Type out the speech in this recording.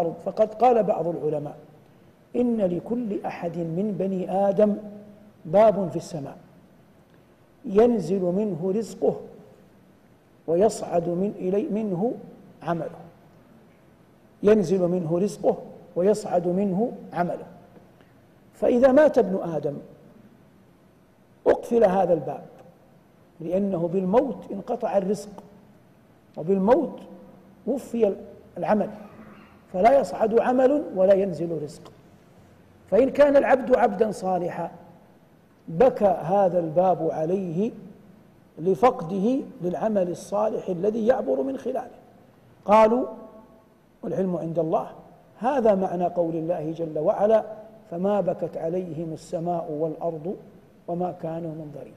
الأرض. فقد قال بعض العلماء إن لكل أحد من بني آدم باب في السماء. ينزل منه رزقه ويصعد من إلي منه عمله. ينزل منه رزقه ويصعد منه عمله. فإذا مات ابن آدم أقفل هذا الباب لأنه بالموت انقطع الرزق وبالموت وفي العمل. فلا يصعد عمل ولا ينزل رزق. فإن كان العبد عبدا صالحا بكى هذا الباب عليه لفقده للعمل الصالح الذي يعبر من خلاله. قالوا والعلم عند الله. هذا معنى قول الله جل وعلا فما بكت عليهم السماء والأرض وما كانوا منظرين.